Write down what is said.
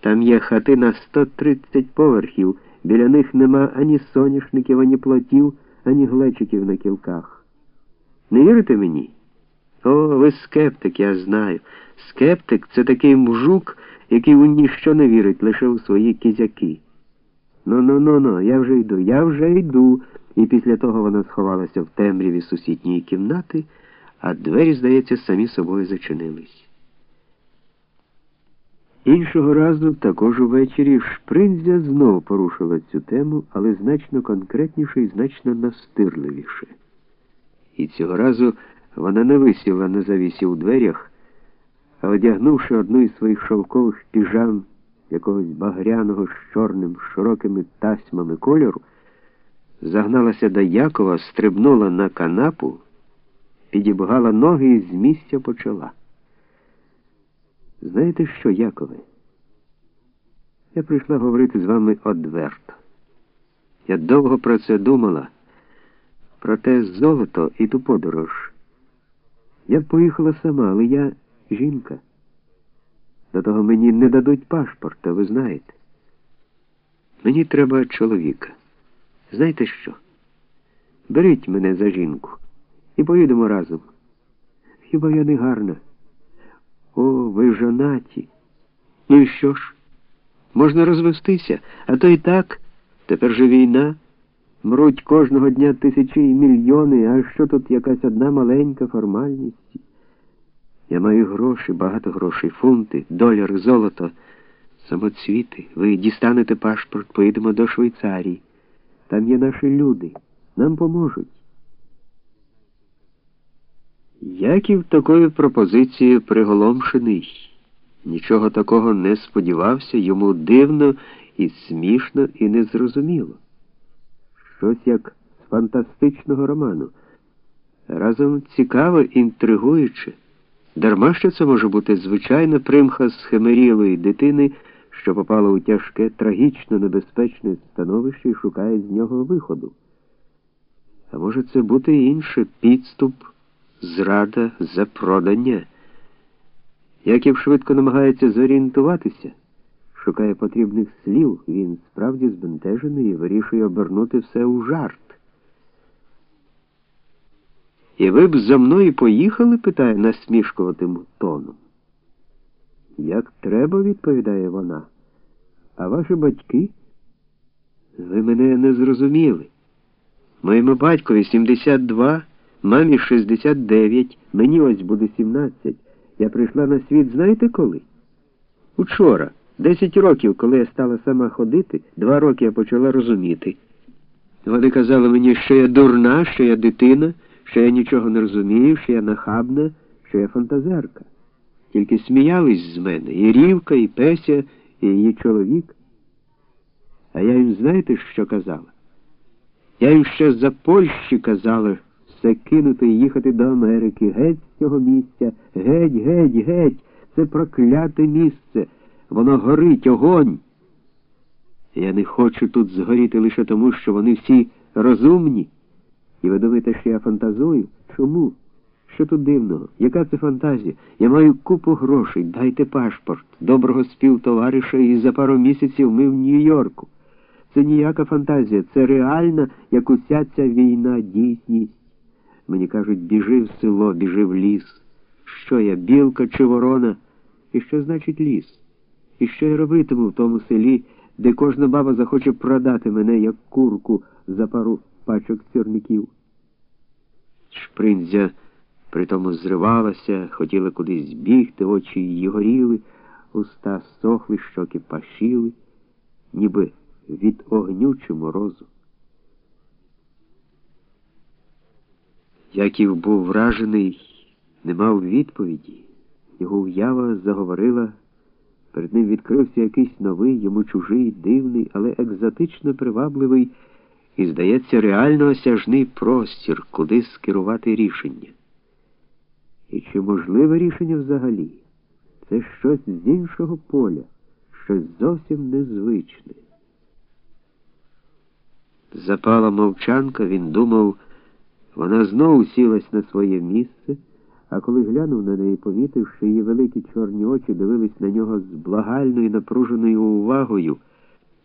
Там є хати на 130 поверхів, біля них нема ані соняшників, ані плотів, ані глечиків на кілках. Не вірите мені? О, ви скептик, я знаю. Скептик це такий мужук, який у ніщо не вірить, лише у свої кізяки. Ну ну ну ну, я вже йду, я вже йду. І після того вона сховалася в темряві сусідньої кімнати, а двері, здається, самі собою зачинились. Іншого разу, також увечері, Шпринзя знов порушила цю тему, але значно конкретніше і значно настирливіше. І цього разу вона не висіла на завісі у дверях, а одягнувши одну із своїх шовкових піжам якогось багряного з чорним широкими тасьмами кольору, загналася до Якова, стрибнула на канапу, підібгала ноги і з місця почала. Знаєте що, Якове? Я прийшла говорити з вами одверто. Я довго про це думала, про те золото і ту подорож. Я б поїхала сама, але я жінка. До того мені не дадуть пашпорта, ви знаєте. Мені треба чоловіка. Знаєте що? Беріть мене за жінку і поїдемо разом. Хіба я не гарна? О, ви жонаті. Ну і що ж? Можна розвестися, а то і так, тепер же війна. Мруть кожного дня тисячі і мільйони, а що тут якась одна маленька формальність? Я маю гроші, багато грошей, фунти, доляри, золото, самоцвіти. Ви дістанете пашпорт, поїдемо до Швейцарії. Там є наші люди, нам поможуть. Яків такою пропозицією приголомшений. Нічого такого не сподівався, йому дивно і смішно, і незрозуміло. Щось як з фантастичного роману. Разом цікаво, інтригуюче. Дарма що це може бути звичайна примха схемерілої дитини, що попала у тяжке, трагічно небезпечне становище і шукає з нього виходу. А може це бути інше підступ, зрада, запродання. Яків швидко намагається зорієнтуватися, шукає потрібних слів, він справді збентежений і вирішує обернути все у жарт. І ви б за мною поїхали? питає насмішкуватим тоном. Як треба, відповідає вона. А ваші батьки? Ви мене не зрозуміли. Моєму батькові 72, мамі 69, мені ось буде 17. Я прийшла на світ, знаєте коли? Учора, 10 років, коли я стала сама ходити, два роки я почала розуміти. Вони казали мені, що я дурна, що я дитина що я нічого не розумію, що я нахабна, що я фантазерка. Тільки сміялись з мене і Рівка, і Песя, і її чоловік. А я їм знаєте, що казала? Я їм ще за Польщі казала все кинути і їхати до Америки, геть з цього місця, геть, геть, геть, це прокляте місце, воно горить огонь. Я не хочу тут згоріти лише тому, що вони всі розумні. І ви думаєте, що я фантазую? Чому? Що тут дивного? Яка це фантазія? Я маю купу грошей, дайте пашпорт, доброго співтовариша, і за пару місяців ми в Нью-Йорку. Це ніяка фантазія, це реальна, як уся ця війна, дійсність. Мені кажуть, біжи в село, біжи в ліс. Що я, білка чи ворона? І що значить ліс? І що я робитиму в тому селі, де кожна баба захоче продати мене, як курку, за пару пачок сірників. Шпринзя притому зривалася, хотіла кудись бігти, очі її горіли, уста сохли, щоки пашіли, ніби від огню чи морозу. Яків був вражений, не мав відповіді. Його уява заговорила, перед ним відкрився якийсь новий, йому чужий, дивний, але екзотично привабливий і, здається, реально осяжний простір, куди скерувати рішення. І чи можливе рішення взагалі? Це щось з іншого поля, щось зовсім незвичне. Запала мовчанка, він думав, вона знову сілась на своє місце, А коли глянув на неї, помітив, її великі чорні очі дивились на нього з благальною напруженою увагою.